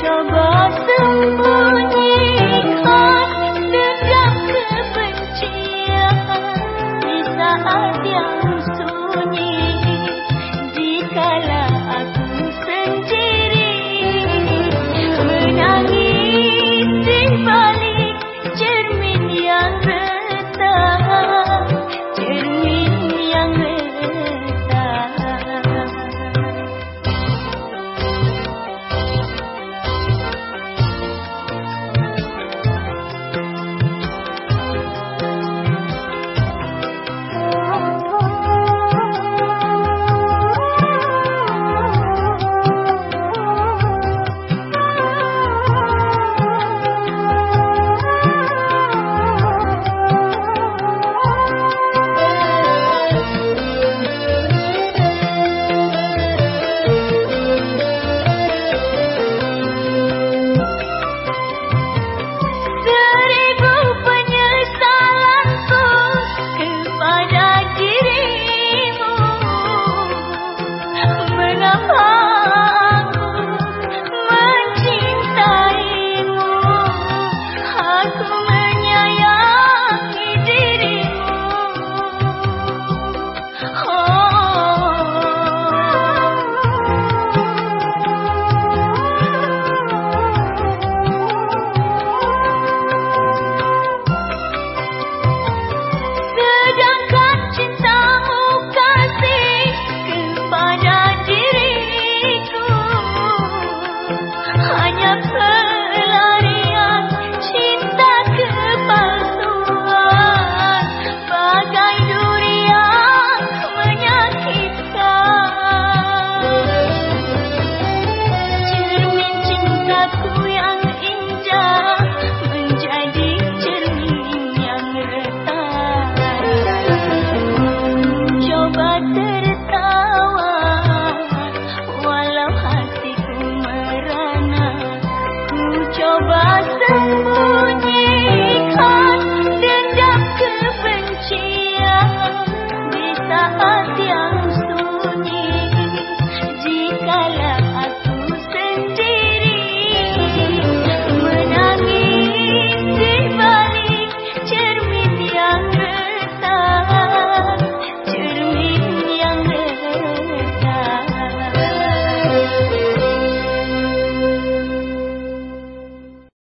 Cho 么